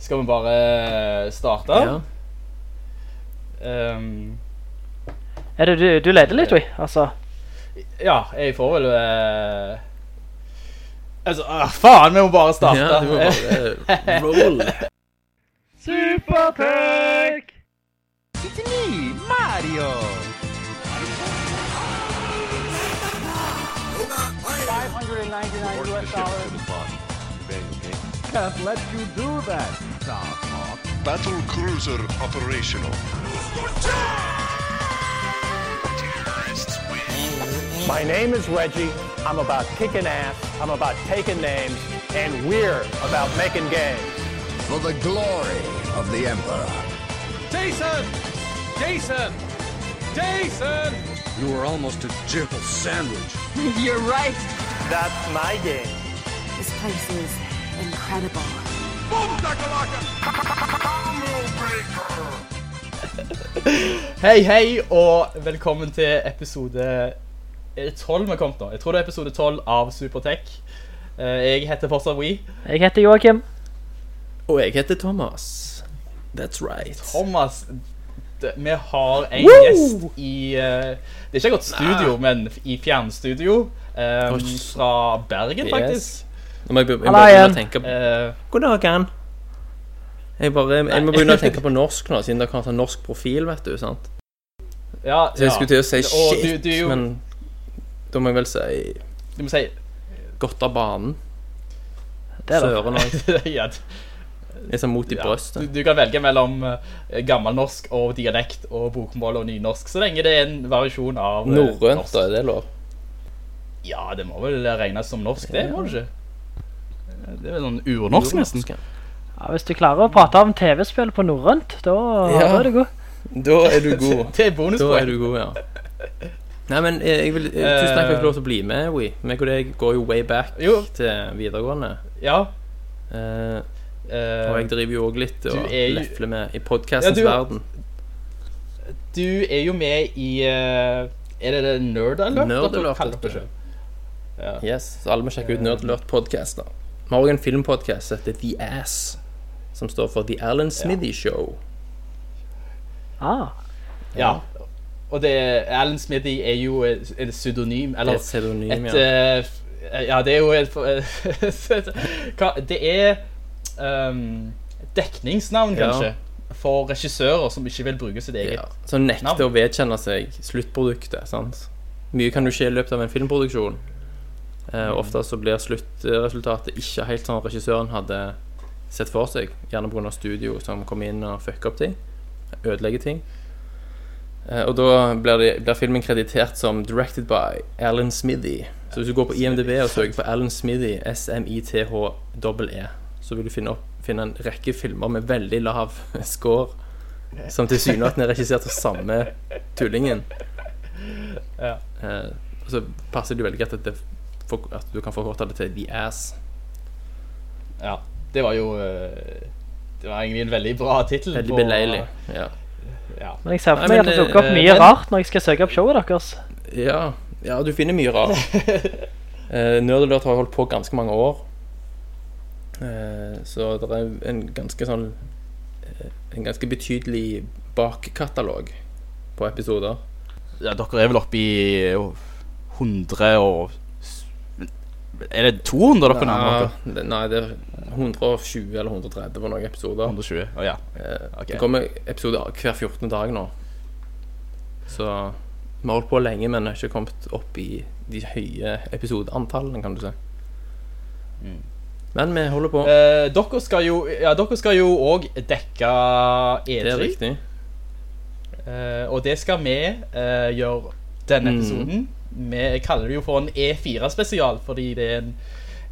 Skal vi bare starte? Ja. Um, Er det du, du leder litt, vi? Altså, ja, jeg får vel Uh, Altså, ah, faen, vi må bare starte. Ja, du må bare roll. Supertech! It's me, Mario! 599 US dollars. Can't let you do that, Starhawk. Battle cruiser operational. My name is Reggie. I'm about kicking ass. I'm about taking names. And we're about making games. for the glory of the Emperor. Jason! Jason! Jason! You were almost a jibble sandwich. You're right. That's my game. This place is incredible. Hei, hei, og velkommen til episode Er det 12 vi har kommet nå? Jeg tror det er episode 12 av Supertech. Eh, Jeg heter fortsatt We. jeg heter Joakim. Og jeg heter Thomas. That's right. Thomas, vi har en Woo! gjest i eh, Det er ikke et godt studio, men i fjernstudio. Um, fra Bergen, faktisk. Nå må jeg, jeg må begynne å tenke på Eh, God dag, Ann. Jeg, bare, jeg må begynne å tenke på norsk nå, siden dere har sånn norsk profil, vet du. sant? ja, Så jeg ja. skulle til å si shit, du- du jo- men da må jeg vel si Du må si godt av banen. Det er det. Søren òg. ja, sånn mot i ja. brystet. Du, du kan velge mellom eh, gammelnorsk og dialekt og bokmål og nynorsk, så lenge det er en variasjon av eh, Norrønt, norsk. da, er det lov? Ja, det må vel regnes som norsk, det må det ikke? Det er vel sånn urnorsk, nesten. ja. Ja, hvis du klarer å prate om TV-spill på norrønt, da, Ja. da er du god. Da er du god. Det er Da er du god, ja. Nei, men eh, jeg vil, eh, tusen takk for at jeg fikk lov til å bli med, We. Meg og deg går jo way back Jo. til videregående. Ja. Uh, eh, og jeg driver jo òg litt og er jo- lefler med i podkastens Ja, du- verden. du er jo med i uh, Er det det Nerd Alert? Nerd Alert? Ja. Yes, så alle må sjekke ut Nerdlert Podcast da. Vi har også en filmpodcast som heter The Ass, som står for The Alan Smithy Show. Ah, ja. Og det Alan Smithy er jo et et pseudonym, eller Et pseudonym, et, ja. Uh, ja, det er jo et Hva- Det er um, dekningsnavn, Ja. kanskje, for regissører som ikke vil bruke sitt eget. Ja, som nekter Navn. å vedkjenne seg sluttproduktet. sant? Mye kan jo skje i løpet av en filmproduksjon. Eh, ofte så blir sluttresultatet ikke helt sånn regissøren hadde sett for seg. Gjerne pga. studio som kommer inn og fucker opp ting. Ødelegger ting. Eh, og da blir, det, blir filmen kreditert som 'directed by Alan Smithy'. Så hvis du går på IMDb og søker på Alan Smithy, S-M-I-T-H-E-E, så vil du finne, opp, finne en rekke filmer med veldig lav score, som tilsynelatende er regissert av samme tullingen. Ja. Eh, og så passer det jo veldig greit at, det, for, at du kan forkorte det til The Ass. Ja, det var jo eh, Det var egentlig en veldig bra tittel. Veldig beleilig. Ja. Ja. men jeg ser for meg at det dukker opp eh, mye men- rart når jeg skal søke opp showet deres. Ja, ja, du finner mye rart. uh, Nerdalert har holdt på ganske mange år. Eh, så det er en ganske sånn eh, En ganske betydelig bakkatalog på episoder. ja, dere er vel oppe i 100 og Er det 200 dere nærmer dere? Nei, det- er 120 eller 130 på noen episoder. 120? oh, ja. Okay. Det kommer episoder hver 14. dag nå. Så vi har holdt på lenge, men har ikke kommet opp i de høye episodeantallene, kan du si. Mm. Men vi holder på. Eh, dere skal jo Ja, dere skal jo òg dekke det er riktig. Eh, og det skal vi eh, gjøre denne Mm. episoden. Vi kaller det jo for en E4-spesial, fordi det er en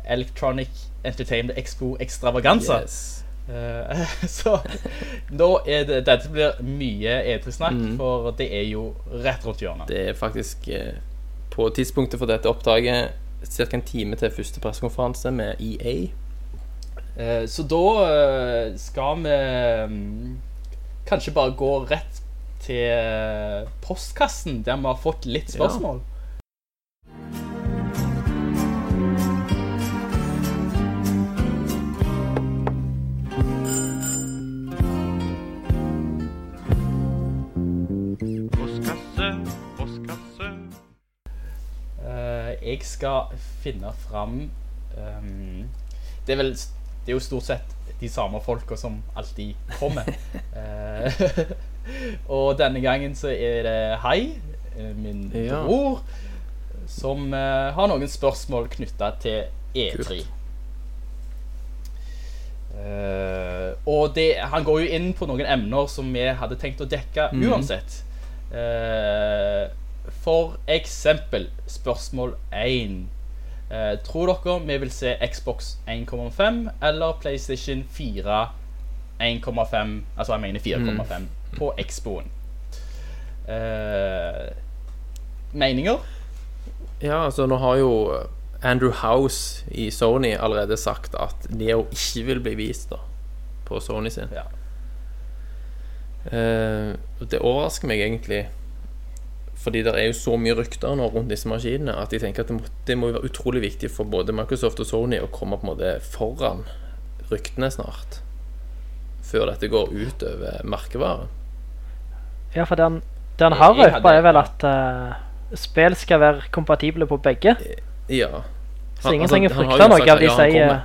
Electronic Entertainment Expo Extravaganza. Yes. Eh, så nå er det Dette blir mye E3-snakk, Mm. for det er jo rett rundt hjørnet. Det er faktisk eh, på tidspunktet for dette oppdraget ca. en time til første pressekonferanse med EA. Eh, så da skal vi mm, kanskje bare gå rett til eh, postkassen, der vi har fått litt spørsmål. Ja. Eh, jeg skal finne fram um, det, er vel, det er jo stort sett de samme folka som alltid kommer. Eh, Og denne gangen så er det Hei, eh, min Ja. bror, som uh, har noen spørsmål knyttet til E3. Kult. Eh, og det, han går jo inn på noen emner som vi hadde tenkt å dekke mm. uansett. Uh, for eksempel spørsmål 1. Eh, tror dere vi vil se Xbox 1,5 eller PlayStation 4 1,5 Altså jeg mener 4,5 på Expoen? Eh, meninger? Ja, altså nå har jo Andrew House i Sony allerede sagt at Neo ikke vil bli vist da på Sony sin. Ja. Eh, det overrasker meg egentlig. Fordi det er jo så mye rykter nå rundt disse maskinene at jeg tenker at det må, det må være utrolig viktig for både Microsoft og Sony å komme på en måte foran ryktene snart. Før dette går ut over merkevaren. Ja, for den, den har røpa er vel at uh, spill skal være kompatible på begge. Ja. Så ingen trenger altså, frykte noe av de ja, sier.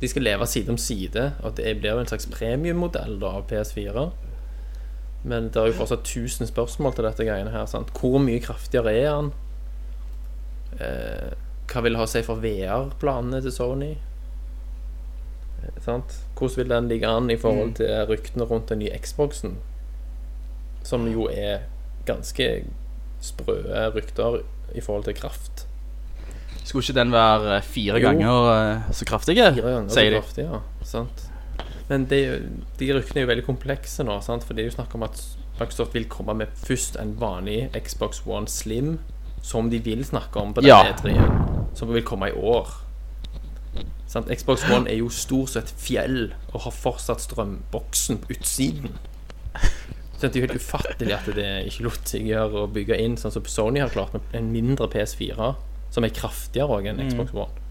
De skal leve side om side, og det blir en slags premiummodell av PS4. Men det er jo fortsatt 1000 spørsmål til dette greiene her. Sant? Hvor mye kraftigere er han? Eh, hva vil det ha å si for VR-planene til Sony? Sant? Hvordan vil den ligge an i forhold Mm. til ryktene rundt den nye Xboxen? Som jo er ganske sprø rykter i forhold til kraft. Skulle ikke den være eh, fire Jo. ganger eh, så kraftig? Fire ganger så kraftig, ja. Sant? Men det, de ryktene er jo veldig komplekse nå, sant? for det er jo snakk om at Microsoft vil komme med først en vanlig Xbox One Slim, som de vil snakke om på den Ja. E3-en, som vil komme i år. Sant? Xbox One er jo stort sett fjell, og har fortsatt strømboksen på utsiden. Så det er jo helt ufattelig at det ikke lot seg gjøre å bygge inn sånn som Sony har klart med en mindre PS4, som er kraftigere enn Xbox One.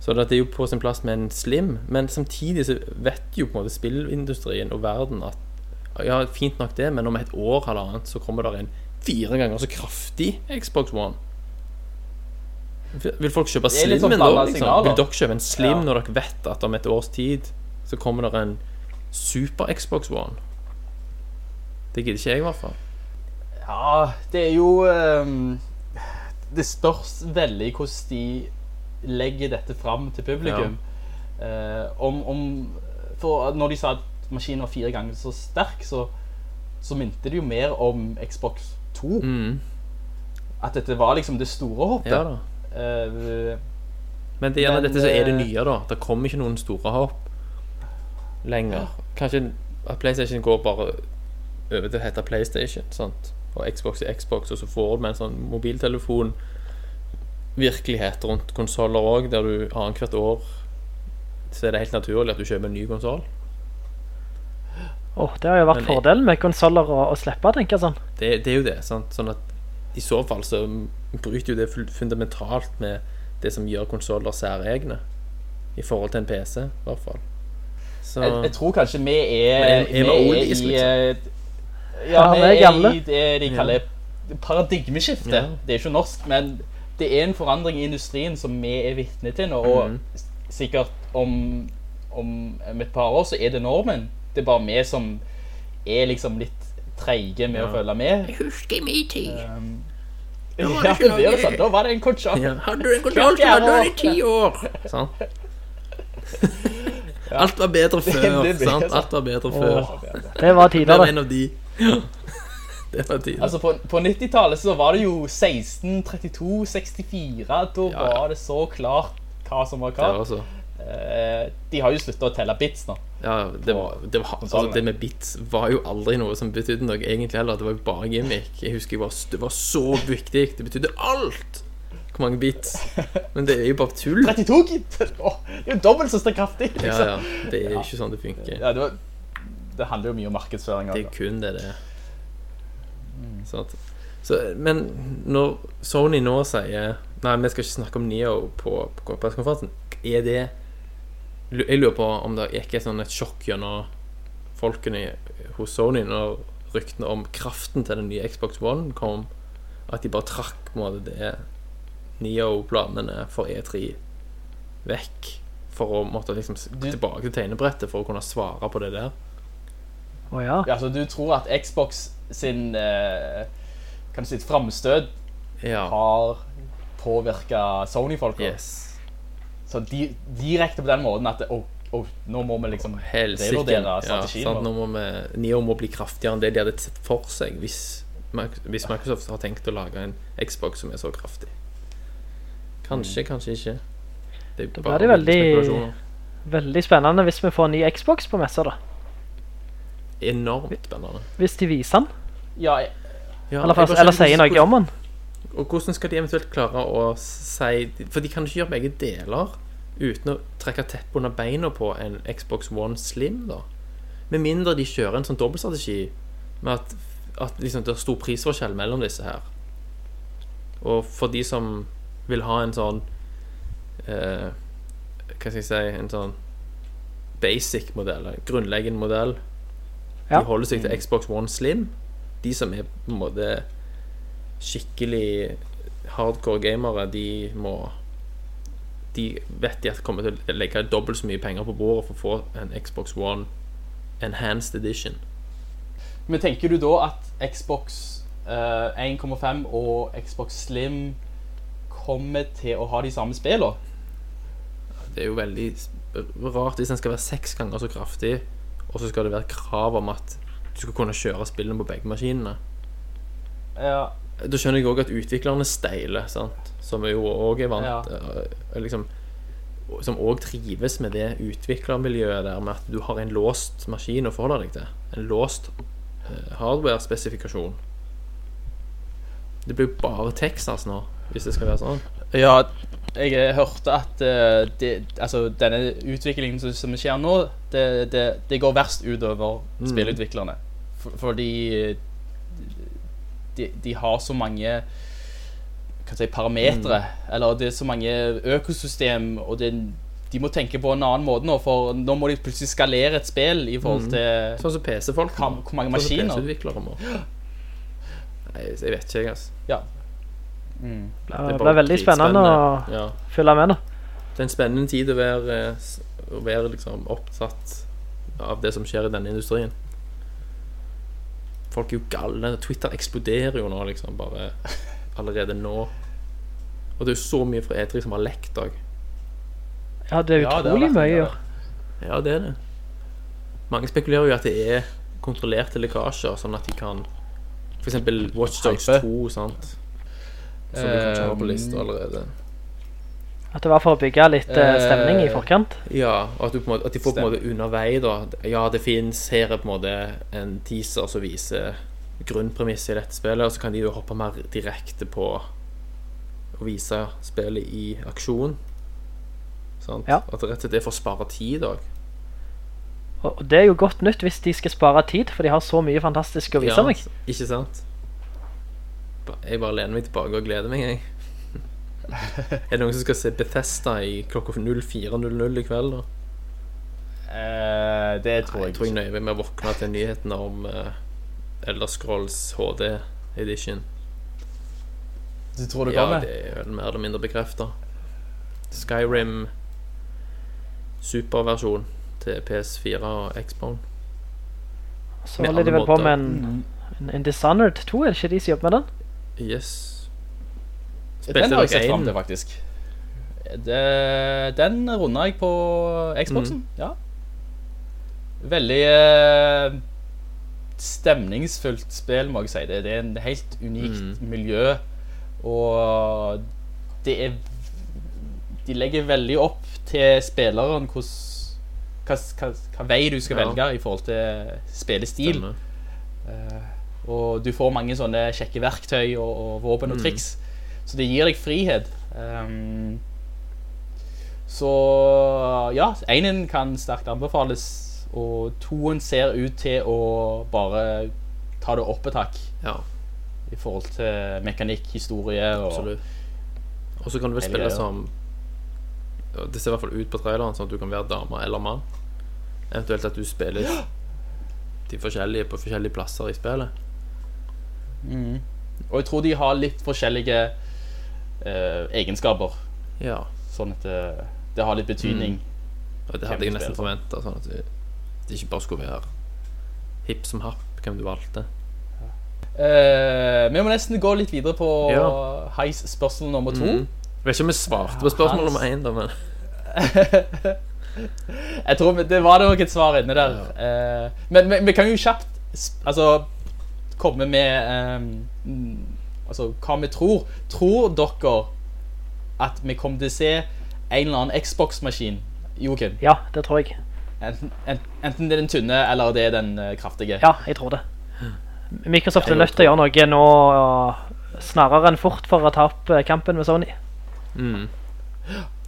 Så det er jo på sin plass med en slim, men samtidig så vet jo på en måte spillindustrien og verden at ja, fint nok det, men om et år eller annet så kommer det en fire ganger så kraftig Xbox One. Vil folk kjøpe litt sånn slimmen da? Liksom? Vil dere kjøpe en slim Ja. når dere vet at om et års tid så kommer det en super Xbox One? Det gidder ikke jeg, i hvert fall. Ja, det er jo um, Det spørs veldig hvordan de legger dette fram til publikum. Eh, om, om For når de sa at maskinen var fire ganger så sterk, så, så minte det jo mer om Xbox 2. Mm. At dette var liksom det store hoppet. Ja da. Eh, Men det er gjerne Men, dette så er det eh, nye, da. Det kommer ikke noen store hopp lenger. Kanskje at PlayStation går bare over til å hete PlayStation, sant? og Xbox er Xbox, og så får du med en sånn mobiltelefon virkelighet rundt konsoller òg, der du annethvert år så er det helt naturlig at du kjøper en ny konsoll. Åh, det har jo vært Men- fordelen med konsoller å, å slippe, tenker jeg sånn. Det, det er jo det. Sant? Sånn at i så fall så bryter jo det fundamentalt med det som gjør konsoller særegne. I forhold til en PC, i hvert fall. Så jeg, jeg tror kanskje vi er, Men er- er vi oldies, i liksom? eh, Ja, Ja, vi vi er er gamle. i det de kaller paradigmeskifte. Ja. Det er ikke norsk, men det er en forandring i industrien som vi er vitne til nå. Og mm -hmm. sikkert om, om et par år så er det normen. Det er bare vi som er liksom litt treige med å følge med. Jeg husker i min tid. Um, var ja, det blir det sånn. Da var det en konsoll. Ja, hadde du en kontroll, så hadde du den i ti år. Sant? Alt var bedre før. det det sant? sånn. Alt var bedre før. Det var Det tider, var det. en av de. Ja. Det var tider. Altså På, på 90-tallet så var det jo 16, 32, 64. Da ja. var det så klart hva som var det hva. Eh, de har jo slutta å telle bits nå. Ja, det, var, det, var, altså, det med bits var jo aldri noe som betydde noe egentlig heller. Det var jo bare gimmick. Jeg husker jeg var, det var så viktig. Det betydde alt. Hvor mange bits. Men det er jo bare tull. 32 git! Det er jo dobbelt så kraftig. Ja, Liksom. ja. Det er ikke sånn det funker. Ja, det, var, det handler jo mye om markedsføring. Det er kun det det er. Sant? Så, men når Sony nå sier Nei, vi skal ikke snakke om Neo på, på pressekonferansen. Er det Jeg lurer på om det gikk et sånn et sjokk gjennom folkene hos Sony når ryktene om kraften til den nye Xbox One kom. At de bare trakk på en måte det Neo-planene for E3 vekk. For å måtte liksom Du- tilbake til tegnebrettet for å kunne svare på det der. Å ja. Ja, så du tror at Xbox sin eh, kan du si, framstøt Ja. har påvirka Sony-folka? Yes. Så di direkte på den måten at oh, oh, nå må vi liksom revurdere Ja, strategien vår. Nå må vi, Neo må bli kraftigere enn det de hadde sett for seg hvis, hvis Microsoft har tenkt å lage en Xbox som er så kraftig. Kanskje, kanskje ikke. Det er bare blir det veldig, veldig spennende hvis vi får en ny Xbox på messa, da. Enormt spennende. Hvis de viser den. Ja, jeg- Ja, Eller, eller sier noe om den. Og hvordan skal de eventuelt klare å si For de kan ikke gjøre begge deler uten å trekke teppet under beina på en Xbox One Slim, da. Med mindre de kjører en sånn dobbeltstrategi med at, at liksom det er stor prisforskjell mellom disse her. Og for de som vil ha en sånn eh, Hva skal jeg si En sånn basic modell, en grunnleggende modell. Ja. De holder seg til Xbox One Slim. De som er på en måte skikkelig hardcore gamere, de må De vet de at kommer til å legge dobbelt så mye penger på bordet for å få en Xbox One Enhanced Edition. Men tenker du da at Xbox uh, 1,5 og Xbox Slim kommer til å ha de samme spillene? Det er jo veldig rart hvis den skal være seks ganger så kraftig, og så skal det være krav om at du skal kunne kjøre spillene på begge maskinene. Ja. Da skjønner jeg òg at utviklerne steiler, sant? som jo òg er vant Ja. eh, liksom, Som òg trives med det utviklermiljøet der med at du har en låst maskin å forholde deg til. En låst eh, hardware-spesifikasjon. Det blir jo bare Texas nå, hvis det skal være sånn. Ja, jeg hørte at uh, det, altså, denne utviklingen som, som skjer nå, det, det, det går verst utover Mm. spillutviklerne. For, fordi de, de har så mange si, parametere, Mm. eller det er så mange økosystem, og det, de må tenke på en annen måte nå, for nå må de plutselig skalere et spill i forhold til Sånn som PC-folk. Hvor mange Sånn som? PC-utviklere må. Nei, jeg vet ikke, jeg, altså. Ja. Det Det blir veldig spennende å. Ja. følge med nå. Det er en spennende tid å være, eh, å være liksom opptatt av det som skjer i denne industrien. Folk er jo galne. Twitter eksploderer jo nå, liksom, bare allerede nå. Og det er jo så mye fra E3 som har lekt òg. Ja, det er Ja, det utrolig vært mye. Ja. Ja, det er det. Mange spekulerer jo at det er kontrollerte lekkasjer, sånn at de kan eksempel Watchdogs Hype. 2, sant. Som du kan ta på lista allerede. At det var for å bygge litt eh, stemning i Eh, forkant. Ja, og at, du på måte, at de får på en måte undervei da Ja, det fins Her er på en måte en teaser som viser grunnpremisset i dette spillet, og så kan de jo hoppe mer direkte på å vise spillet i aksjon. Sant? Ja. At det rett og slett er for å spare tid òg. Og det er jo godt nytt hvis de skal spare tid, for de har så mye fantastisk å vise meg. Ikke sant? Jeg bare lener meg tilbake og gleder meg, jeg. er det noen som skal se Bethesda i klokka 04.00 i kveld, da? Eh, det tror Jeg jeg tror jeg nøyer meg med å våkne til nyhetene om uh, Elder Scrolls HD Edition. Du tror det Ja, kommer? det er vel mer eller mindre bekrefta. Skyrim superversjon til PS4 og Xbone. Så holder de vel på med en, en, en Dishonored 2, er det ikke de som jobber med den? Yes. Den har jeg sett frem fram til, faktisk. Det, den runda jeg på Xboxen, Mm. ja. Veldig eh, stemningsfullt spill, må jeg si. Det, det er en helt unikt Mm. miljø, og det er De legger veldig opp til spilleren hva, hva, hva vei du skal Ja. velge i forhold til spillestil. Eh, og du får mange sånne kjekke verktøy og, og våpen og Mm. Så det gir deg frihet. Um, så ja, enen kan sterkt anbefales, og toen ser ut til å bare ta det opp et hakk Ja, i forhold til mekanikk, historie og absolutt. Og så kan du vel spille som Det ser i hvert fall ut på traileren sånn at du kan være dame eller mann. Eventuelt at du spiller de forskjellige på forskjellige plasser i spillet. Og jeg tror de har litt forskjellige eh, egenskaper. Ja. Sånn at det, det har litt betydning. Og det hadde jeg nesten forventa, sånn at det, ikke bare skulle være hipp som happ hvem du valgte. Eh, vi må nesten gå litt videre på Ja. Heis spørsmål nummer to. Mm. Jeg vet ikke om vi svarte på spørsmål nummer én, da, men Jeg tror det var nok et svar inne der. Eh, men vi, vi kan jo kjapt altså, komme med mm, Altså hva vi tror. Tror dere at vi kommer til å se en eller annen Xbox-maskin? Joakim? Ja, det tror jeg. Enten, enten det er den tynne, eller det er den eh, kraftige. Ja, jeg tror det. Microsoft er nødt til å gjøre noe nå uh, snarere enn fort for å ta opp uh, kampen med Sony. mm.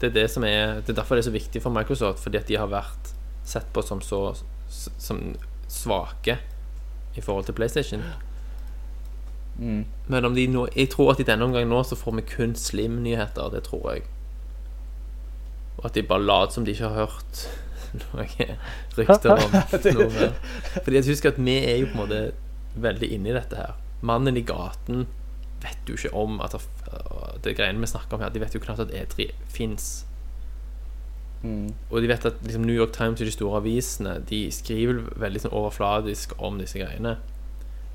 det, er det, som er, det er derfor det er så viktig for Microsoft, fordi at de har vært sett på som så som svake i forhold til PlayStation. Mm. Men om de nå, jeg tror at i denne omgang nå så får vi kun Slim-nyheter. Det tror jeg. Og at de bare later som de ikke har hørt noe rykter om noe mer. Fordi jeg husker at vi er jo på en måte veldig inne i dette her. Mannen i gaten vet jo ikke om at det, greiene vi snakker om her, de vet jo knapt at E3 fins. Mm. Og de vet at liksom, New York Times og de store avisene De skriver veldig sånn overfladisk om disse greiene.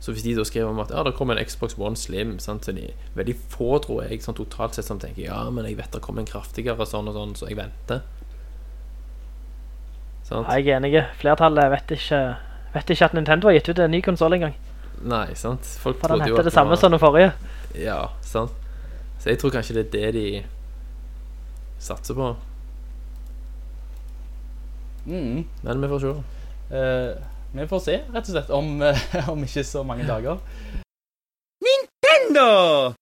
Så hvis de da skriver om at ja, det kommer en Xbox One Slim sant, Så de veldig få, tror jeg, sånn totalt sett som tenker ja, men jeg vet det kommer en kraftigere sånn og sånn, så jeg venter. Sant? Ja, jeg er enig. Flertallet vet ikke, vet ikke at Nintendo har gitt ut en ny konsoll engang. Nei, sant? Folk For den heter at det samme var- som den forrige. Ja, sant. Så jeg tror kanskje det er det de satser på. Mm. Men vi får se. Eh, vi får se, rett og slett, om, eh, om ikke så mange dager. Nintendo!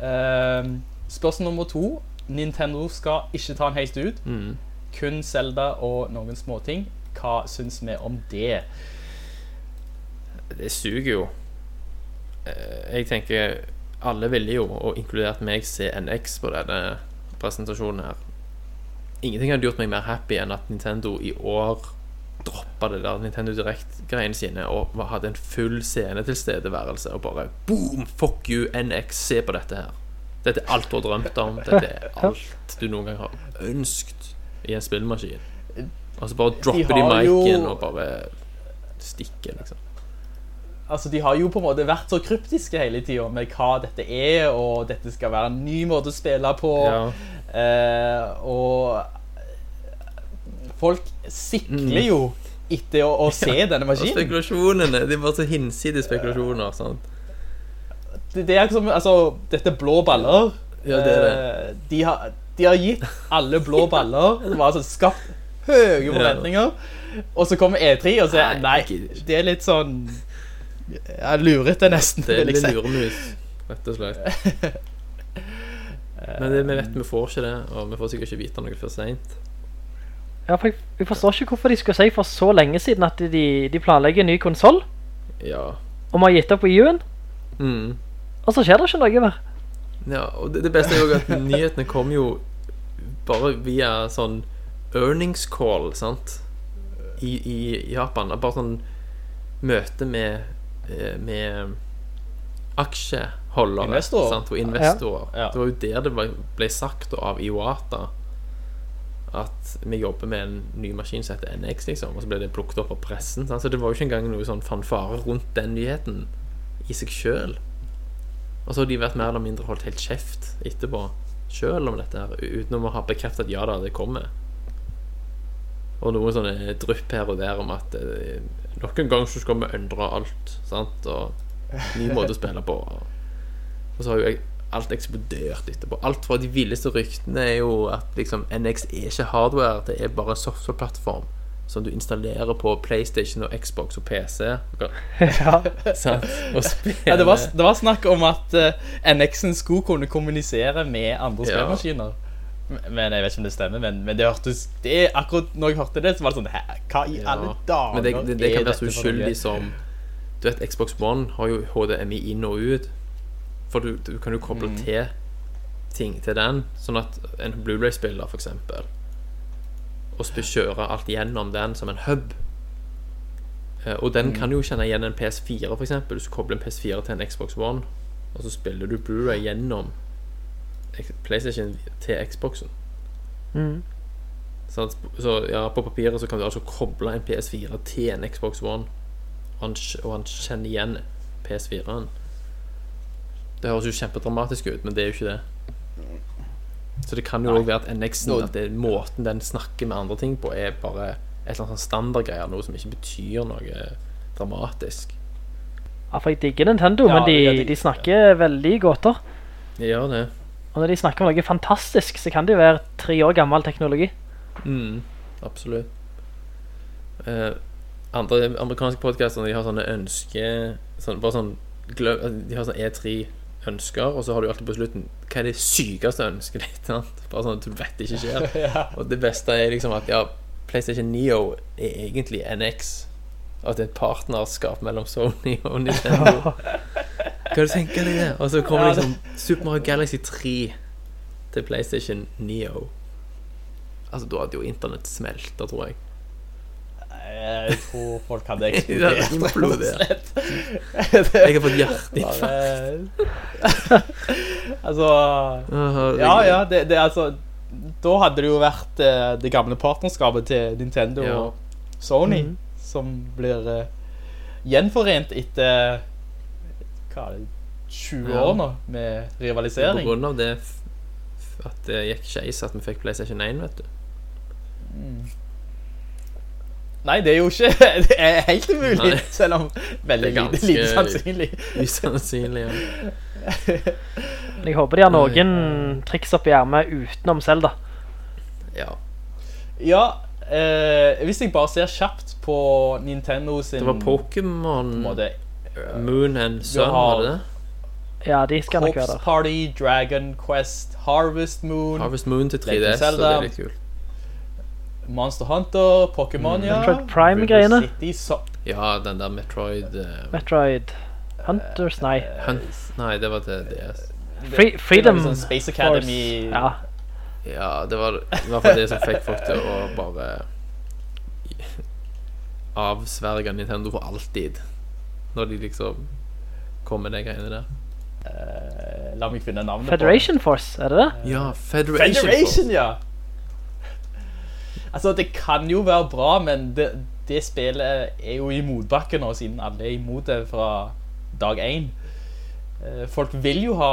Uh, spørsmål nummer to. Nintendo skal ikke ta en heist ut. Mm. Kun Zelda og noen småting. Hva syns vi om det? Det suger jo. Eh, Jeg tenker alle ville jo, og inkludert meg, se NX på denne presentasjonen her. Ingenting hadde gjort meg mer happy enn at Nintendo i år droppa det der Nintendo Direct-greiene sine og hadde en full scenetilstedeværelse og bare boom, fuck you, NX, se på dette her. Dette er alt du har drømt om. Dette er alt du noen gang har ønsket i en spillmaskin. Og så bare dropper de, har jo- og bare stikker, liksom. Altså, De har jo på en måte vært så kryptiske hele tida med hva dette er, og dette skal være en ny måte å spille på. Ja. Eh, og folk sikler jo etter å, å se denne Og maskinen. spekulasjonene. De var så hinsidige spekulasjoner. Sant? Det, det er ikke som altså, Dette er blå baller. Ja, det er det. Eh, de, har, de har gitt alle blå baller. Det var altså skapt høye forventninger. Og så kommer E3 og sier Nei, nei, jeg det er litt sånn ja, Lurete, nesten. Det er litt luremus, rett og slett. Men det, vi vet vi får ikke det, og vi får sikkert ikke vite noe før seint. Ja, for jeg, jeg forstår ikke hvorfor de skulle si for så lenge siden at de, de planlegger en ny konsol. Ja. og man har gitt opp på EU-en, Mm. og så skjer det ikke noe mer. ja. Og det, det beste er jo at nyhetene kom jo bare via sånn earnings call, sant, i, i Japan. Bare sånn møte med, eh, med aksjeholdere Investorer. sant, og investorer. Ja. Ja. Det var jo der det ble sagt av Iwata at vi jobber med en ny maskin som heter NX, liksom. Og så ble det plukket opp av pressen. Sant? Så det var jo ikke engang noe sånn fanfare rundt den nyheten i seg sjøl. Og så har de vært mer eller mindre holdt helt kjeft etterpå sjøl om dette, her uten å ha bekreftet at ja da, det kommer. Og noen sånne drypp her og der om at eh, nok en gang så skal vi endre alt. Sant? Og ny måte å spille på. Og så har jo jeg alt eksplodert etterpå. Alt fra de villeste ryktene er jo at liksom NX er ikke hardware, det er bare softwareplattform som du installerer på PlayStation og Xbox og PC. Ja. Og Ja, det, var, det var snakk om at uh, NX-en skulle kunne kommunisere med andre Ja. spillmaskiner. Men jeg vet ikke om det stemmer. Men, men det hørtes det, Akkurat når jeg hørte det, så var det sånn Hva i Ja, alle dager Men det, det, det kan være så uskyldig som Du vet, Xbox One har jo HDMI inn og ut. For du, du kan jo koble Mm. til ting til den, sånn at en Blu-ray-spiller, eksempel, og kjøre alt gjennom den som en hub. Eh, Og den Mm. kan jo kjenne igjen en PS4, for eksempel. Hvis du kobler en PS4 til en Xbox One, og så spiller du Blu-ray gjennom PlayStation til Xboxen. Mm. Så, så ja, på papiret så kan du altså koble en PS4 til en Xbox One, og han, og han kjenner igjen PS4-en. Det høres jo kjempedramatisk ut, men det er jo ikke det. Så det kan jo òg være at NX-en, at det, måten den snakker med andre ting på, er bare et eller annet sånn standardgreier, noe som ikke betyr noe dramatisk. Ja, for jeg digger Nintendo, Ja, men de, digger- de snakker veldig gåter. De gjør det. Og når de snakker om noe fantastisk, så kan det jo være tre år gammel teknologi. Mm, absolutt. Uh, andre amerikanske podcaster De har sånne ønske... sånn, Bare sånn De har sånn E3-ønsker, og så har du alltid på slutten Hva er det sykeste ønsket ditt? sant? Bare sånn at du vet det ikke skjer. Og det beste er liksom at ja, PlayStation Neo er egentlig NX. At det er et partnerskap mellom Sony og Nintendo. Hva du tenker du det? Og så kommer Ja, liksom Super Mario Galaxy 3 til PlayStation Neo. Altså, da hadde jo internett smelta, tror jeg. Jeg tror folk hadde eksplodert. Jeg har fått hjerteinfarkt. Altså Ja, ja, det, det altså Da hadde det jo vært eh, det gamle partnerskapet til Nintendo Ja. og Sony som blir eh, gjenforent etter hva er det, 20 Ja. år nå med rivalisering. På grunn av det at det gikk skeis at vi fikk PlayStation 1, vet du. Nei, det er jo ikke Det er helt umulig, Nei. selv om veldig lite, lite sannsynlig. Usannsynlig. Ja. Jeg håper de har noen triks opp i ermet utenom Zelda. ja. Ja, eh, hvis jeg bare ser kjapt på Nintendo sin Det var Pokémon Moon and Sun, har- var det det? Ja, de skal nok være der. Party, Dragon Quest, Harvest Moon, Harvest Moon til 3DS, så det er litt kult. Monster Hunter, Pokémon, ja. Metroid Prime-greiene. Ja, den der Metroid uh, Metroid. Hunters, nei. Hunt Nei, det var til DS. Free, Freedom det var sånn Space Academy. Force. Ja. Ja, det var i hvert fall det som fikk folk til å bare avsverge Nintendo for alltid. Når de liksom kom med de greiene der. Eh, la meg finne navnet Federation Force, er det det? Ja, Federation, Federation. Force. Federation, ja! Altså, det kan jo være bra, men det, det spillet er jo i motbakke nå, siden alle er imot det fra dag én. Eh, folk vil jo ha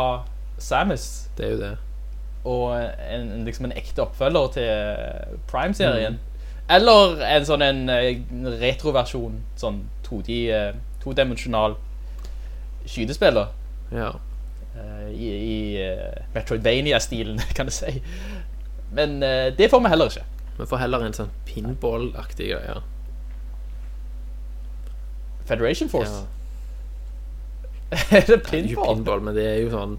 Samus. Det er jo det. og en, liksom en ekte oppfølger til Prime-serien. Eller en sånn en eh, retroversjon, sånn 2D, eh, todimensjonal skytespiller. Ja. I, i Metroidvania-stilen, kan du si. Men det får vi heller ikke. Vi får heller en sånn pinball-aktig greie. Federation Force. Ja. er det pinball? Det er jo pinball, men det er jo sånn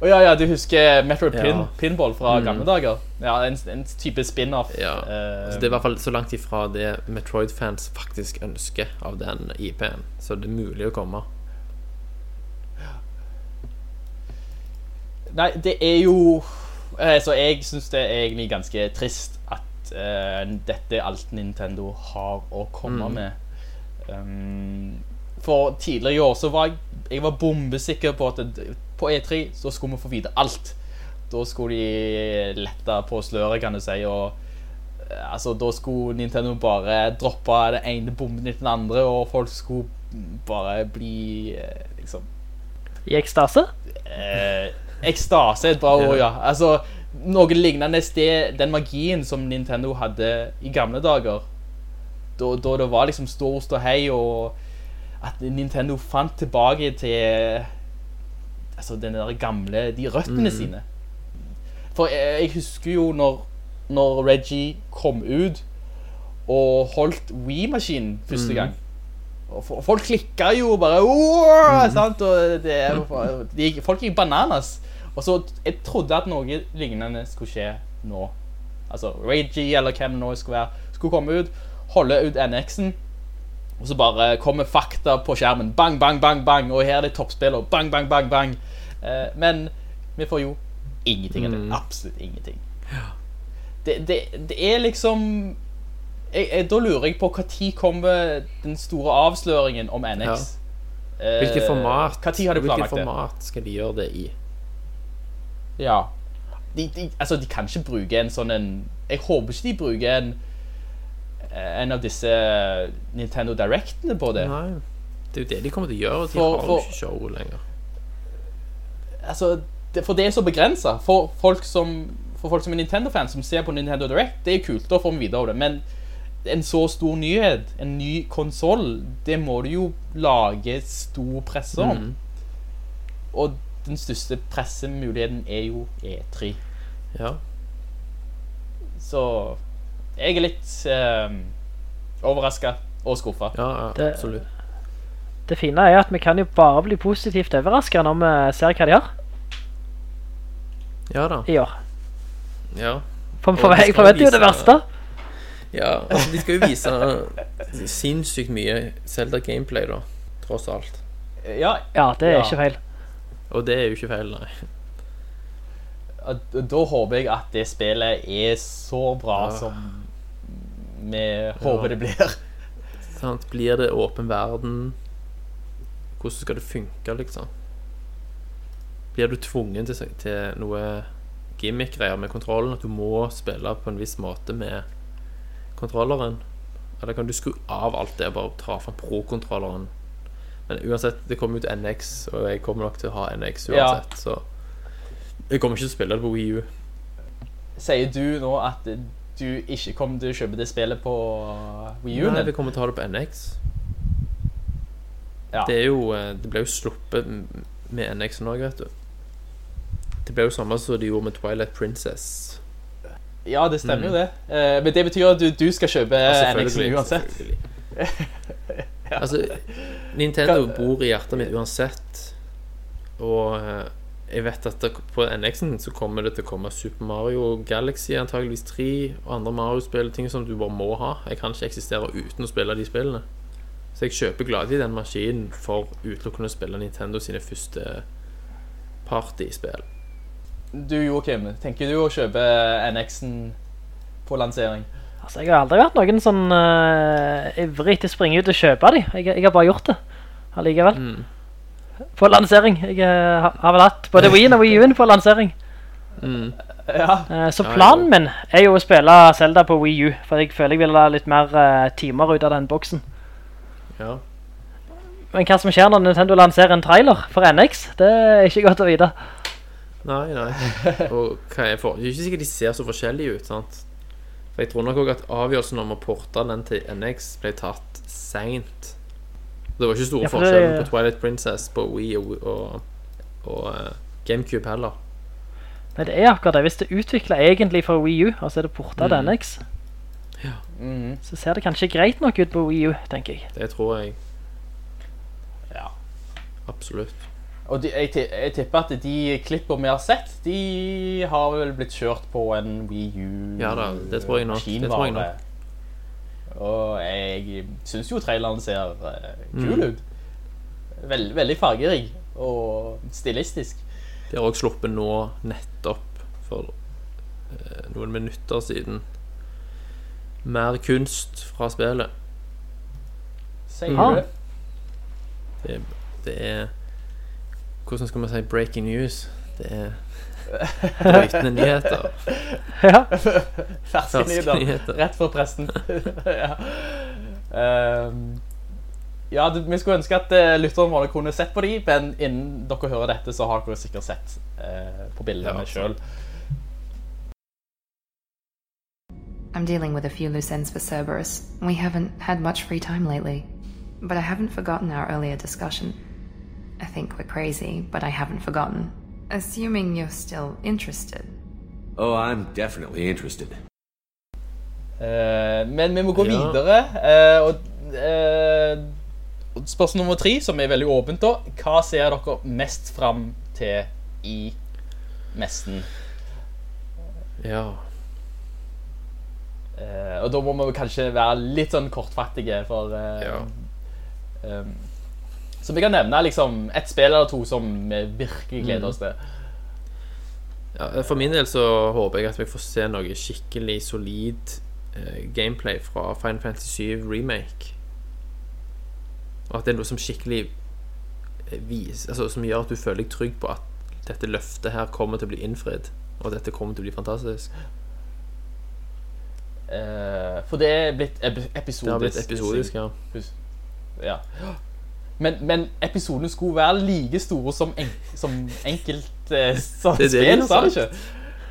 Å ja, ja, du husker Metroid Ja. Pinball fra Mm. gamle dager? Ja, en, en type spin-off. Ja. Uh, det er i hvert fall så langt ifra det Metroid-fans faktisk ønsker av den IP-en. Så det er mulig å komme. Nei, det er jo Så jeg syns det er egentlig ganske trist at uh, dette er alt Nintendo har å komme med. Um, for tidligere i år så var jeg, jeg var bombesikker på at det, på E3 så skulle vi få vite alt. Da skulle de lette på sløret, kan du si, og eh, altså, da skulle Nintendo bare droppe det ene bomben etter den andre, og folk skulle bare bli eh, liksom I ekstase? eh, Ekstase er et bra ord, ja. Altså, noe lignende sted, den magien som Nintendo hadde i gamle dager. Da, da det var liksom stor ståhei, og at Nintendo fant tilbake til Altså den der gamle De røttene sine. For jeg, jeg husker jo når, når Reggie kom ut og holdt Wii-maskinen første gang. Og folk klikka jo bare «Åh!» sant? Og det, Folk gikk bananas. Og så Jeg trodde at noe lignende skulle skje nå. Altså Reggie eller hvem nå skulle være, skulle komme ut, holde ut NX-en, og så bare kommer fakta på skjermen. Bang, bang, bang, bang. Og her er det toppspiller. Bang, bang, bang, bang. Eh, men vi får jo ingenting av det. Absolutt ingenting. Det, det, det er liksom jeg, jeg, Da lurer jeg på når kommer den store avsløringen om NX? Ja. Hvilket format, du hvilket format skal de gjøre det i? Ja. De, de, altså, de kan ikke bruke en sånn en Jeg håper ikke de bruker en en av disse Nintendo Directene på det. Nei. Det er jo det de kommer til å gjøre. De For- har jo ikke show lenger. Altså, det, for det er så begrensa. For folk som for folk som er Nintendo-fans som ser på Nintendo Direct, det er kult, da får vi videre av det. Men en så stor nyhet, en ny konsoll, det må du jo lage stor presse om. Mm. Og den største pressemuligheten er jo E3. Ja. Så jeg er litt eh, overraska og skuffa. Ja, ja Det- absolutt. Det fine er at vi kan jo bare bli positivt overrasket når vi ser hva de har Ja da. i år. Ja. For, for, jeg forventer jo det verste. Ja, altså de skal jo vise sinnssykt mye Zelda gameplay, da. Tross alt. Ja, Ja, det er Ja. ikke feil. Og det er jo ikke feil, nei. da håper jeg at det spillet er så bra Ja. som vi håper det blir. Sant? Blir det åpen verden? Hvordan skal det funke, liksom? Blir du tvungen til, til noe gimmick-greier med kontrollen? At du må spille på en viss måte med kontrolleren? Eller kan du skru av alt det og bare ta fram pro-kontrolleren? Men uansett, det kommer jo til NX, og jeg kommer nok til å ha NX Ja. uansett, så Jeg kommer ikke til å spille det på Wii U. Sier du nå at du ikke kommer til å kjøpe det spillet på Wii U? Nei, vi kommer til å ha det på NX. Ja. Det er jo eh, Det ble jo sluppet med NX nå, vet du. Det ble jo samme som de gjorde med Twilight Princess. Ja, det stemmer jo det. Eh, men det betyr at du, du skal kjøpe Ja, NX-en selvfølgelig, uansett. Altså, Nintendo bor i hjertet mitt uansett. Og eh, jeg vet at det, på NX-en så kommer det til å komme Super Mario Galaxy, antageligvis 3, og andre Mario-spill, ting som du bare må ha. Jeg kan ikke eksistere uten å spille de spillene. Så jeg kjøper gladelig den maskinen for utelukkende å spille Nintendo sine første partyspill. Du Joakim, tenker du å kjøpe NX-en på lansering? Altså, jeg har aldri vært noen sånn uh, ivrig til å springe ut og kjøpe de. Jeg, jeg har bare gjort det allikevel. Mm. På lansering. Jeg uh, har- vel hatt både Wii og Wii U på lansering. Mm. Ja. Uh, så planen min er jo å spille Zelda på Wii U, for jeg føler jeg vil ha litt mer timer ut av den boksen. Ja. Men hva som skjer når Nintendo lanserer en trailer for NX, det er ikke godt å vite. Nei, nei. Og hva er for... Det er ikke sikkert de ser så forskjellige ut, sant? For jeg tror nok også at avgjørelsen om å porte den til NX ble tatt seint. Det var ikke store Ja, for det- forskjeller på Twilight Princess på Wii og, og, og eh, GameCube heller. Nei, det er akkurat det. Hvis det er utvikla egentlig for Wii U, og så er det portet til NX, NX, mm. så ser det kanskje greit nok ut på Wii U, tenker jeg. Det tror jeg ja. absolutt. Og de, jeg, jeg tipper at de klippene vi har sett, de har vel blitt kjørt på en Wii U Ja da, det tror jeg nok. Det tror jeg nok. Og jeg syns jo traileren ser eh, kul Mm. ut. Veld, veldig fargerik og stilistisk. De har også sluppet nå nettopp for eh, noen minutter siden. Mer kunst fra spillet. Sier du det? Det, det er Hvordan skal man si breaking news? Det er Brytende nyheter. Ja, Ferske nyheter. nyheter. Rett for presten. ja. Um, ja, det, vi skulle ønske at uh, lytterne våre kunne sett på de, men innen dere hører dette, så har dere sikkert sett uh, på bildene Ja, sjøl. I'm dealing with a few loose ends for Cerberus. We haven't had much free time lately. But I haven't forgotten our earlier discussion. I think we're crazy, but I haven't forgotten. Assuming you're still interested. Oh, I'm definitely interested. Uh, men vi må gå Ja. videre. Uh, og eh, spørsmål nummer tre, som er veldig åpent, da. Hva ser dere mest fram til i messen? Ja. Eh, og da må vi kanskje være litt sånn kortfattige, for eh, Ja. eh, Så vi kan nevne liksom et spill eller to som vi virkelig gleder Mm. oss til. ja. For min del så håper jeg at vi får se noe skikkelig solid eh, gameplay fra Final Fantasy 7 Remake. Og at det er noe som skikkelig viser altså, Som gjør at du føler deg trygg på at dette løftet her kommer til å bli innfridd, og at dette kommer til å bli fantastisk. Eh, for det er blitt episodisk. Det har blitt episodisk, ja. Ja. Men, men episodene skulle være like store som, en, som enkelt eh, sånn Det er det de spill, sa du ikke?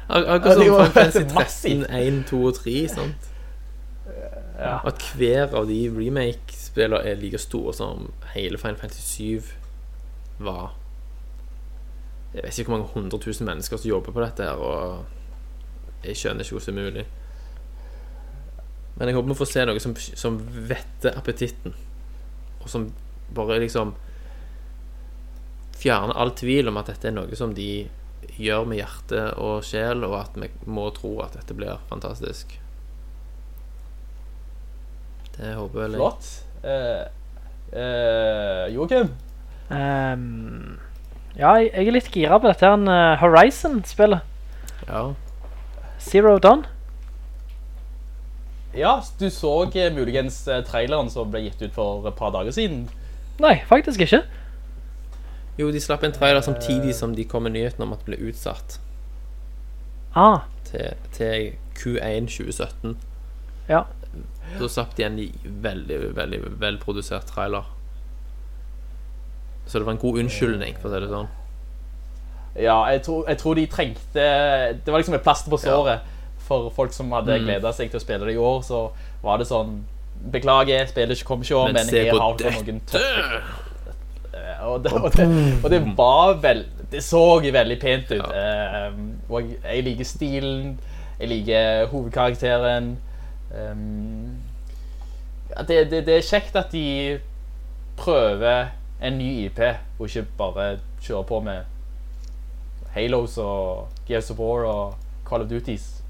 Akkurat som Final Fantasy 13, 1, 2 og 3, sant? Ja. At hver av de remake-spillene er like store som hele Final Fantasy 7 var. Jeg vet ikke hvor mange hundre tusen mennesker som jobber på dette her, og jeg skjønner ikke hvordan det er mulig. Men jeg håper vi får se noe som, som vetter appetitten, og som bare liksom fjerne all tvil om at dette er noe som de gjør med hjerte og sjel, og at vi må tro at dette blir fantastisk. Det håper vel jeg. Flott. Eh, eh, Joakim? Um, ja, jeg jeg er litt gira på dette her eh, Horizon-spillet. Ja. Zero Dawn. Ja, du så eh, muligens eh, traileren som ble gitt ut for et par dager siden. Nei, faktisk ikke. Jo, de slapp en trailer samtidig som de kom med nyheten om at det ble utsatt Ah, til, til Q1 2017. ja. Da slapp de en veldig, veldig velprodusert trailer. Så det var en god unnskyldning, for å si det sånn. Ja, jeg tror, jeg tror de trengte Det var liksom et plaster på såret for folk som hadde Mm. gleda seg til å spille det i år. Så var det sånn Beklager, spillet ikke kommer ikke i år, Men men, jeg har dere noen tøffe Eh, og det, og, det, og det var vel Det så veldig pent ut. Eh, og jeg, liker stilen. Jeg liker hovedkarakteren. Um, det, det, det er kjekt at de prøver en ny IP, og ikke bare kjører på med Halos og Gears of War og Call of Duties.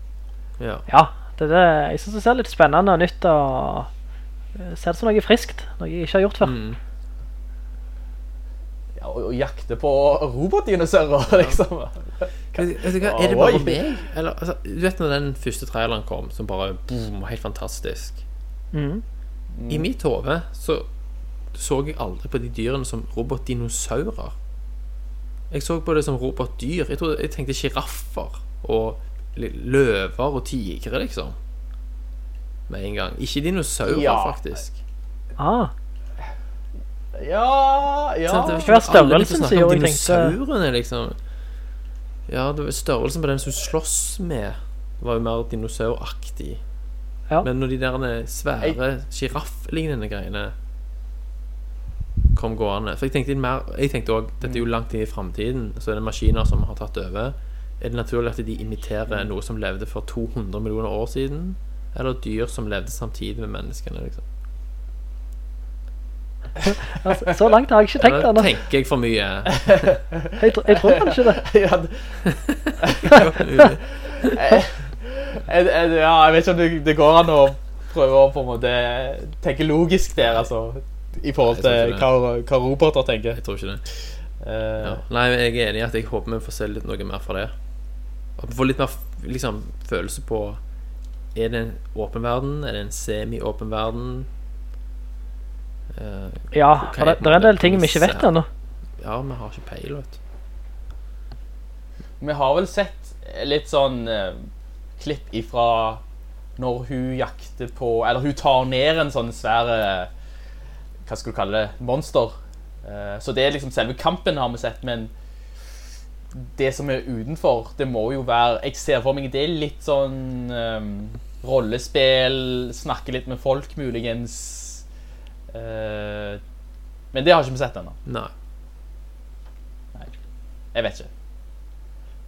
Ja. Ja, det, er det, jeg synes det ser litt spennende og nytt og ser det som noe friskt, noe jeg ikke har gjort før. Mm. Ja, og, og jakte på robotdinosaurer, liksom. Ja. vet du hva, er det bare meg? Eller, altså, du vet når den første traileren kom, som bare boom, var helt fantastisk. Mm. I mitt hode så så jeg aldri på de dyrene som robotdinosaurer. Jeg så på det som robotdyr. Jeg, trodde, jeg tenkte sjiraffer og løver og tigre, liksom. Med en gang. Ikke dinosaurer, Ja. faktisk. Ah, Ja, ja. Sant? Det var størrelsen som gjorde Dinosaurene, liksom. Ja, det var størrelsen på den som slåss med, var jo mer dinosauraktig. Ja. Men når de der svære sjirafflignende greiene kom gående For jeg tenkte mer Jeg tenkte også, dette er jo langt inn i framtiden, så er det maskiner som har tatt over. Er det naturlig at de imiterer noe som levde for 200 millioner år siden? Eller dyr som levde samtidig med menneskene? liksom altså, så langt har jeg ikke tenkt det Da tenker jeg for mye? Jeg, tr- jeg tror kanskje det. ja, det, jeg, jeg, ja, jeg vet ikke om det, det går an å prøve å på en måte tenke logisk der, altså. I forhold til hva, hva roboter tenker. Jeg tror ikke det. Eh, Ja. Nei, jeg er enig i at jeg håper vi får se litt noe mer fra det. At vi får litt mer liksom, følelse på Er det en åpen verden? Er det en semi-åpen verden? Uh, Ja, det, det er en del ting vi ikke vet ennå. Ja, vi har ikke peil, vet du. Vi har vel sett litt sånn uh, klipp ifra når hun jakter på Eller hun tar ned en sånn svær eh, Hva skal du kalle det? Monster. Eh, så det er liksom selve kampen har vi sett, men det som er utenfor, det må jo være Jeg ser for meg det er litt sånn rollespill, snakke litt med folk, muligens. Uh, men det har ikke vi sett ennå. Nei. Jeg vet ikke.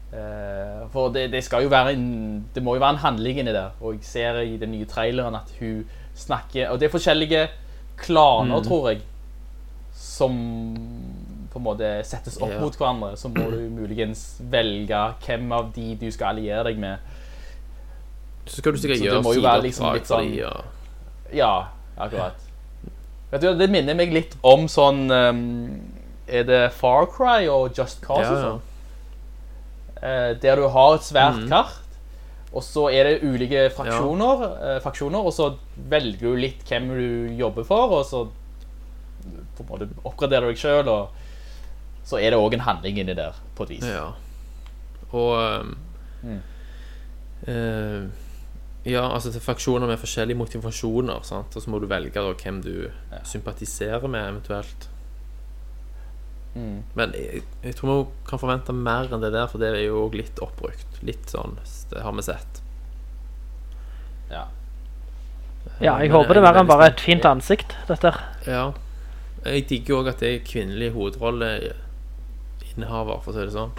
Uh, for det, det skal jo være en Det må jo være en handling inni der. Og jeg ser i den nye traileren at hun snakker Og det er forskjellige klaner, Mm. tror jeg, som på en måte settes opp Ja. mot hverandre. Så må du muligens velge hvem av de du skal alliere deg med. Så skal du sikkert gjøre være liksom sideoppdrag litt for sånn- de, og Ja, akkurat. Vet du, Det minner meg litt om sånn um, Er det Far Cry og Just Cause Ja, ja. sånn? Eh, der du har et svært mm. kart, og så er det ulike fraksjoner, ja. uh, fraksjoner, og så velger du litt hvem du jobber for, og så på en måte oppgraderer du deg sjøl og så er det òg en handling inni der, på et vis. Ja. Og um, Mm. eh, Ja, altså til faksjoner med forskjellige motivasjoner, sant? og så må du velge da hvem du sympatiserer med, eventuelt. Mm. Men jeg, jeg tror vi kan forvente mer enn det der, for det er jo òg litt oppbrukt. Litt sånn, det har vi sett. Ja. Ja, jeg Men håper det er er mer enn bare et fint ansikt, dette. her. Ja. Jeg digger òg at det er kvinnelig hovedrolleinnehaver, for å si det sånn.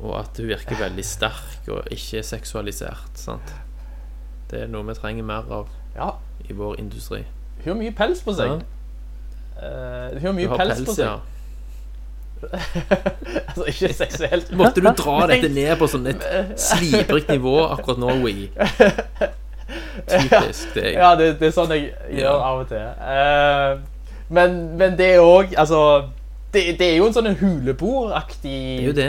Og at hun virker veldig sterk og ikke seksualisert. Sant? Det er noe vi trenger mer av Ja. i vår industri. Hun har mye pels på seg. Ja. Uh, hun har Du mye har pels, på seg. ja. altså, ikke seksuelt. Måtte du dra dette ned på sånn et slibrig nivå akkurat nå, We? Typisk deg. Ja, det, det er sånn jeg gjør Ja. av og til. Uh, men, men det er òg Altså, det, det er jo en sånn huleboeraktig Det er jo det.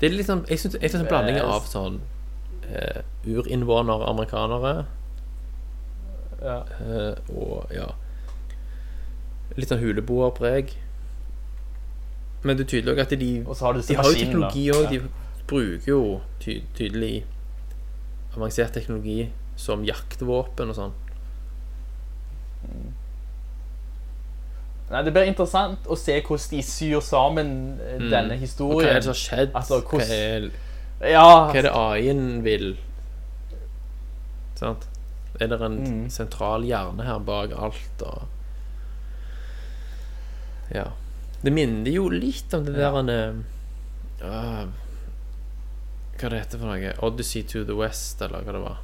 Det er liksom, jeg syns jeg synes en blanding av sånn eh, urinnvånere amerikanere Ja. eh, og ja Litt sånn huleboerpreg. Men det er tydelig at de Og har De har jo teknologi òg. De bruker jo ty tydelig avansert teknologi som jaktvåpen og sånn. Nei, Det blir interessant å se hvordan de syr sammen eh, Mm. denne Og historien. hva er det som har skjedd? Altså, hvordan Ja, hva er det AI-en vil? Sant? Er det en Mm. sentral hjerne her bak alt og Ja. Det minner jo litt om det der han eh, ah, Hva det heter for noe? Odyssey to the West, eller hva det var?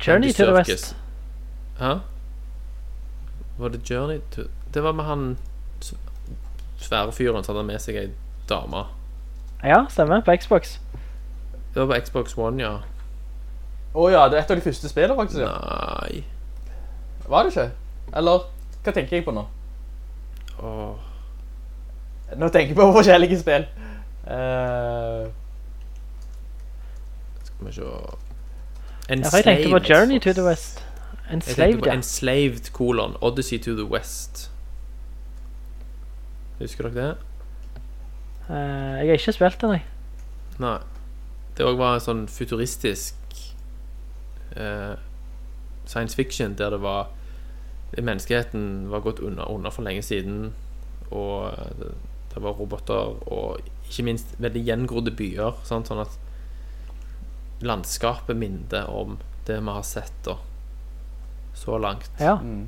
Journey to the West. Hæ? Var det Journey to Det var med han svære fyren som hadde med seg ei dame. Ja, stemmer. På Xbox. Det var på Xbox One, ja. Å ja, det er et av de første spillene, faktisk. Ja. Nei Var det ikke? Eller hva tenker jeg på nå? Åh. Nå tenker jeg på forskjellige spill. Eh, Skal vi se Ja, for jeg tenkte på Enslaved. Journey to the West. Jeg tenkte Enslaved, på ja. Enslaved kolon Odyssey to the West. Husker dere det? Eh, jeg har ikke spilt den, jeg. Nei. Det òg var en sånn futuristisk eh, science fiction der det var Menneskeheten var gått under, under for lenge siden, og eh, det, det var roboter og ikke minst veldig gjengrodde byer. Sant? Sånn at landskapet minner om det vi har sett da så langt Ja. mm.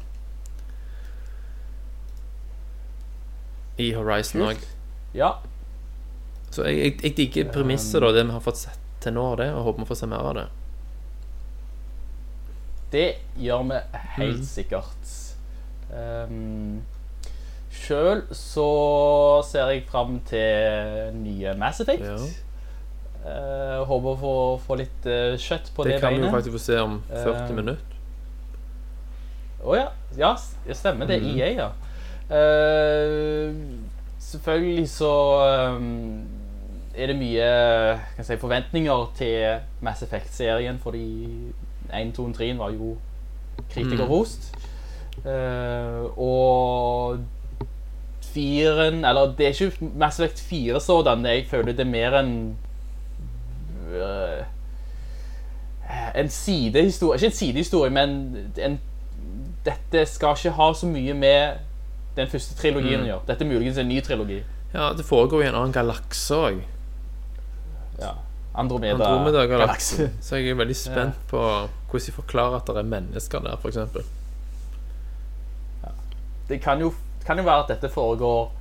i Horizon òg. Ja. Så jeg, jeg, jeg digger premisset, da, det vi har fått sett til nå, av det, og håper vi får se mer av det. Det gjør vi helt Mm. sikkert. Um, Sjøl så ser jeg fram til nye Mass Effect. Ja. Uh, håper å få, få litt uh, kjøtt på det, Det kan vi jo faktisk få se om 40 uh, minutter. Å ja. ja, det stemmer. Det er Mhm. EA, ja. Uh, selvfølgelig så um, er det mye si, forventninger til Mass Effect-serien, fordi 1, 2 og 3 var jo kritikerrost. Eh, og firen Eller det er ikke Mass Effect 4 sådan. Jeg føler det er mer en uh, En sidehistorie Ikke en sidehistorie, men en, dette skal ikke ha så mye med den første trilogien Mm. å gjøre. Dette er muligens en ny trilogi. Ja, det foregår i en annen galakse òg. Ja. Andromeda, Andromeda-galaksen. Så jeg er veldig spent på hvordan de forklarer at det er mennesker der, f.eks. Det kan jo, kan jo være at dette foregår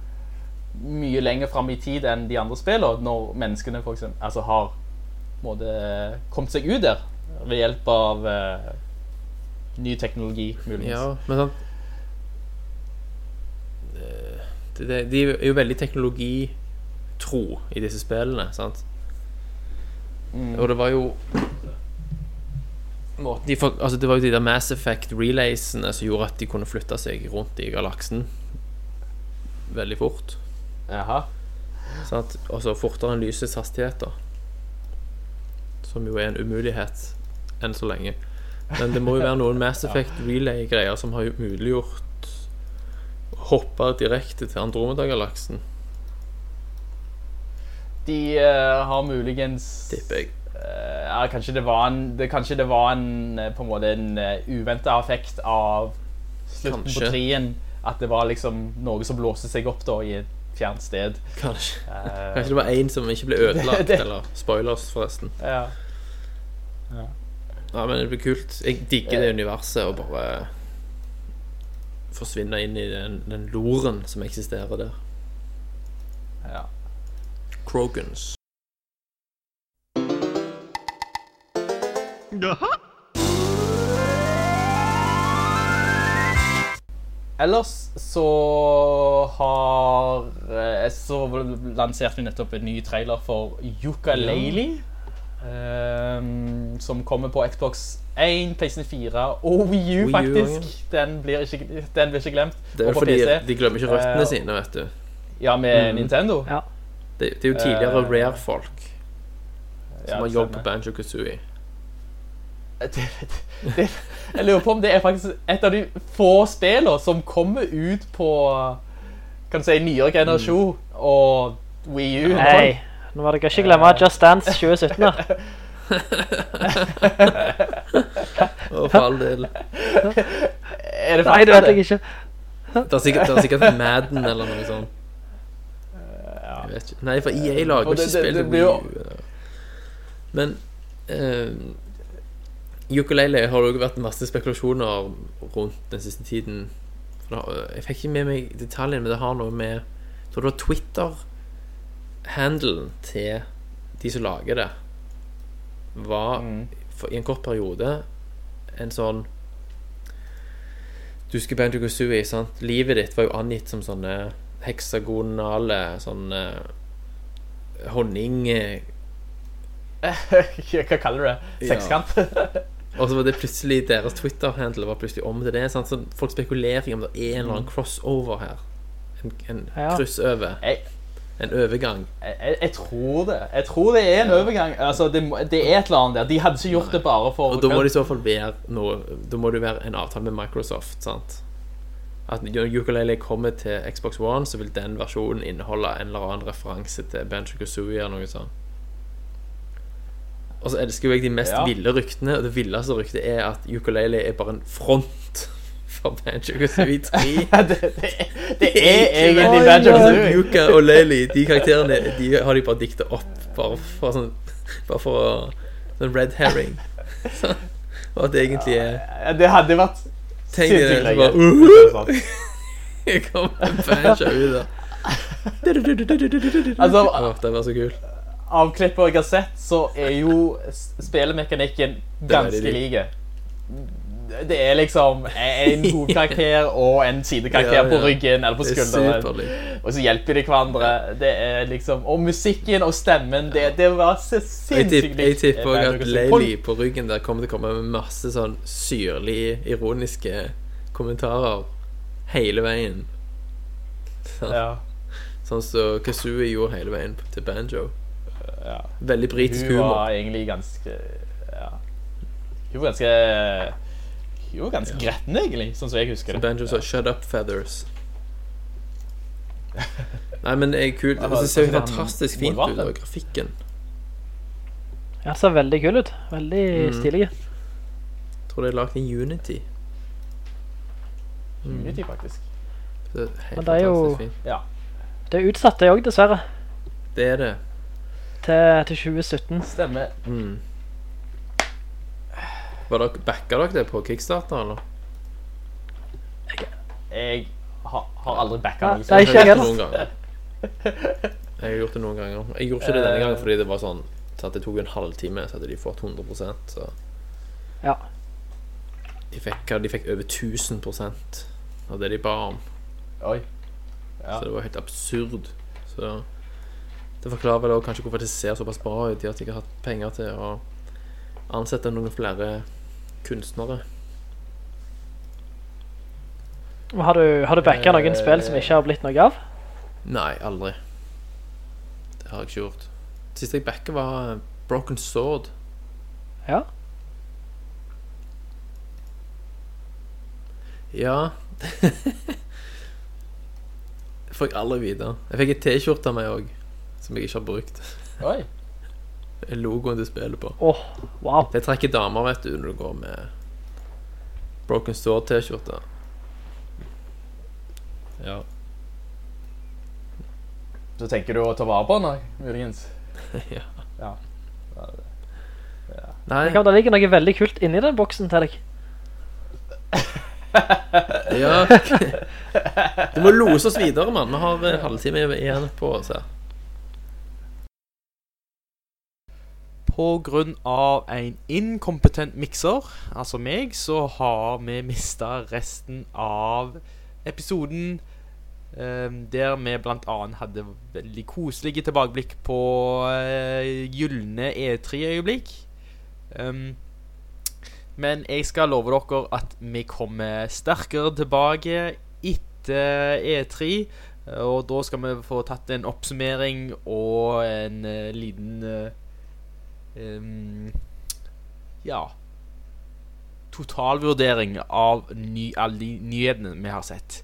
mye lenger fram i tid enn de andre spillene, når menneskene for eksempel, altså har på måte, kommet seg ut der ved hjelp av uh, ny teknologi, muligens. Ja, men sånn Eh, det, det, De er jo veldig teknologitro i disse spillene, sant? Mm. Og det var jo de for, altså Det var jo de der Mass Effect relaysene som gjorde at de kunne flytte seg rundt i galaksen veldig fort. Jaha. Sant? Altså fortere enn lysets hastighet, da. Som jo er en umulighet enn så lenge. Men det må jo være noen Mass Effect relay-greier som har jo muliggjort hoppe direkte til Andromeda-galaksen, De uh, har muligens tipper jeg. Eh, ja, kanskje det var en, det, kanskje det var en, eh, på en måte en uventa effekt av slutten Kanskje. på trien. At det var liksom noe som blåste seg opp da i et fjernt sted. Kanskje. Kanskje det var én som ikke ble ødelagt, Det- eller spoilers, forresten. Ja. Ja, men det blir kult. Jeg digger det universet og bare forsvinne inn i den, den loren som eksisterer der. ja. Krogans. Ellers så har eh, Så lanserte vi nettopp en ny trailer for Yooka-Laylee. Um, som kommer på Xbox 1, PlayStation 4 og Wii U, Wii U, faktisk. Den blir ikke, den blir ikke glemt. Det er Og jo på fordi PC. de glemmer ikke røttene uh, sine, vet du. Ja, med mm. Nintendo. Ja. Det, det er jo tidligere uh, Rare-folk som Ja, har jobb på. Banjo Kazooie. det, det, jeg lurer på om det er faktisk et av de få spillene som kommer ut på kan du si, nyere generasjon og Wii U. Nei, nå var det ikke glemme Just Dance 2017 Å, for all del. Er det Nei, det vet jeg ikke. Det er sikkert, det er sikkert Madden eller noe sånt. Jeg vet ikke. Nei, for EA lager Og ikke spill til Wii. Men uh, Ukulele har det også vært masse spekulasjoner rundt den siste tiden. Det jeg fikk ikke med meg detaljen, men det har noe med Jeg tror det var Twitter-handelen til de som lager det, var for, i en kort periode en sånn Du husker Banjo Kazooie, sant? Livet ditt var jo angitt som sånne heksagonale sånne honning... Hva kaller du det? Sekskant? Og så var det plutselig deres Twitter-handle var plutselig om til det. Sant? Så folk spekulerer om det er en eller annen crossover her. En, en Ja. kryssover. En overgang. Jeg, jeg, jeg tror det. Jeg tror det er en overgang. Altså, det, det er et eller annet der. De hadde ikke gjort det bare for Og da må det i så fall være noe Da må det være en avtale med Microsoft, sant? At når Ukulele kommer til Xbox One, så vil den versjonen inneholde en eller annen referanse til Banjo Kazooie eller noe sånt. Og så elsker jeg de mest Ja. ville ryktene, og det villeste ryktet er at Ukulele er bare en front for Banjo Kazooie 3. det, det, det er egentlig Banjo Kazooie. Yuka og Lely, de karakterene De har de bare dikta opp bare for sånn Bare for Sånn red herring. Så, Og at det egentlig er Ja, Det hadde vært Tenk deg det, bare uh er. Jeg kommer Banjo ut der. Altså, Åh, det var så kult. Av klippet jeg har sett, så er jo spillemekanikken ganske like. Det er liksom en hovedkarakter og en sidekarakter Ja, på ryggen eller på er skulderen. Og så hjelper de hverandre. Det er liksom Og musikken og stemmen, det, det var så sinnssykt tipper, jeg tipper også at Leili på ryggen der kommer til å komme med masse sånn syrlig, ironiske kommentarer hele veien. Sånn, Ja. sånn som Kazooie gjorde hele veien til Banjo. Ja. Veldig britisk Hun var egentlig ganske Ja. Hun var ganske Hun var ganske gretten, egentlig, sånn som jeg husker Så det. Banjo sa 'shut up, feathers'. Nei, men det er kult. Det ser jo fantastisk fint ut, og grafikken. Ja, det ser veldig kul ut. Veldig Mm. stilig. Tror det er lagd i Unity. Unity, faktisk. Det er helt Men det er jo- fint. Ja. Det er utsatt, det òg, dessverre. Det er det. Til, til 2017. Stemmer. Mm. Var dere, backa dere det på Kickstarter, eller? Jeg har, har aldri backa noe sånt. ikke Jeg jeg har gjort det noen ganger. Jeg har gjort det noen ganger. Jeg gjorde ikke det denne gangen fordi det var sånn så at det tok en halvtime, så hadde de fått 100 så Ja. de fikk, de fikk over 1000 av det de ba om. Oi. Ja. Så det var helt absurd. Så det forklarer vel også kanskje hvorfor det ser såpass bra ut. De har sikkert hatt penger til å ansette noen flere kunstnere. Har du, har du backa noen spill som ikke har blitt noe av? Nei, aldri. Det har jeg ikke gjort. Det siste jeg backa, var Broken Sword. Ja. Ja får jeg aldri vite. Jeg fikk ei T-skjorte av meg òg, som jeg ikke har brukt. Oi. Logoen du spiller på. Åh, wow. Det trekker damer, vet du, når du går med Broken Sword-T-skjorte. Ja. Så tenker du å ta vare på den, muligens? ja. Ja. Nei, Det kan- Det ligger noe veldig kult inni den boksen til deg. ja Du må lose oss videre, mann. Vi har en halvtime igjen på oss her. Av en inkompetent mikser, altså meg, så har vi mista resten av episoden. eh, der vi annet hadde veldig koselige tilbakeblikk på uh, gylne E3-øyeblikk. Um, men jeg skal love dere at vi kommer sterkere tilbake etter E3. Og da skal vi få tatt en oppsummering og en eh, liten em, Ja Totalvurdering av ny, alle de nyhetene vi har sett.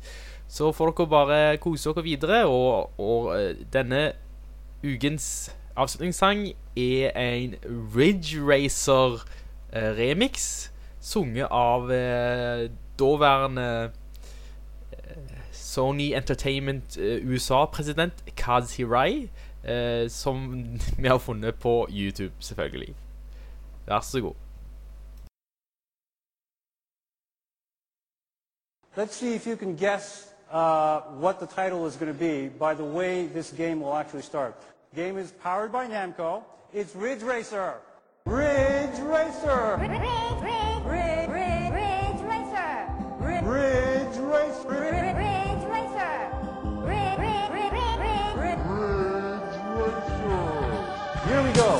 Så får dere bare kose dere videre. Og, og eh, denne ukens avslutningssang er en Ridge Racer eh, sunget av eh, daværende eh, Sony Entertainment USA-president Kaz Hirai, eh, som vi har funnet på YouTube, selvfølgelig. Vær så god. Let's see if you can guess uh, what the title is going to be by the way this game will actually start. Game is powered by Namco. It's Ridge Racer. Ridge Racer. Ridge Racer. Ridge we go.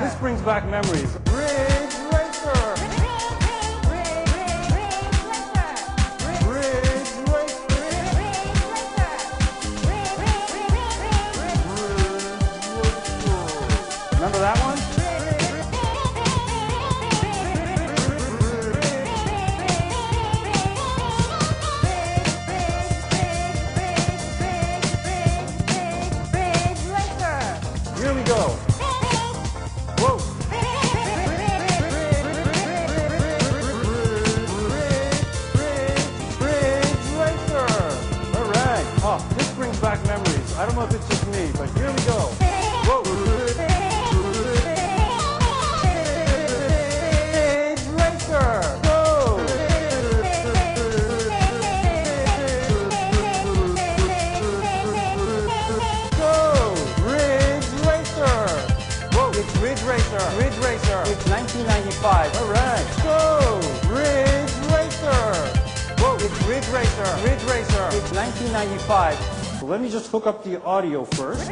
This brings back memories. Up the audio first.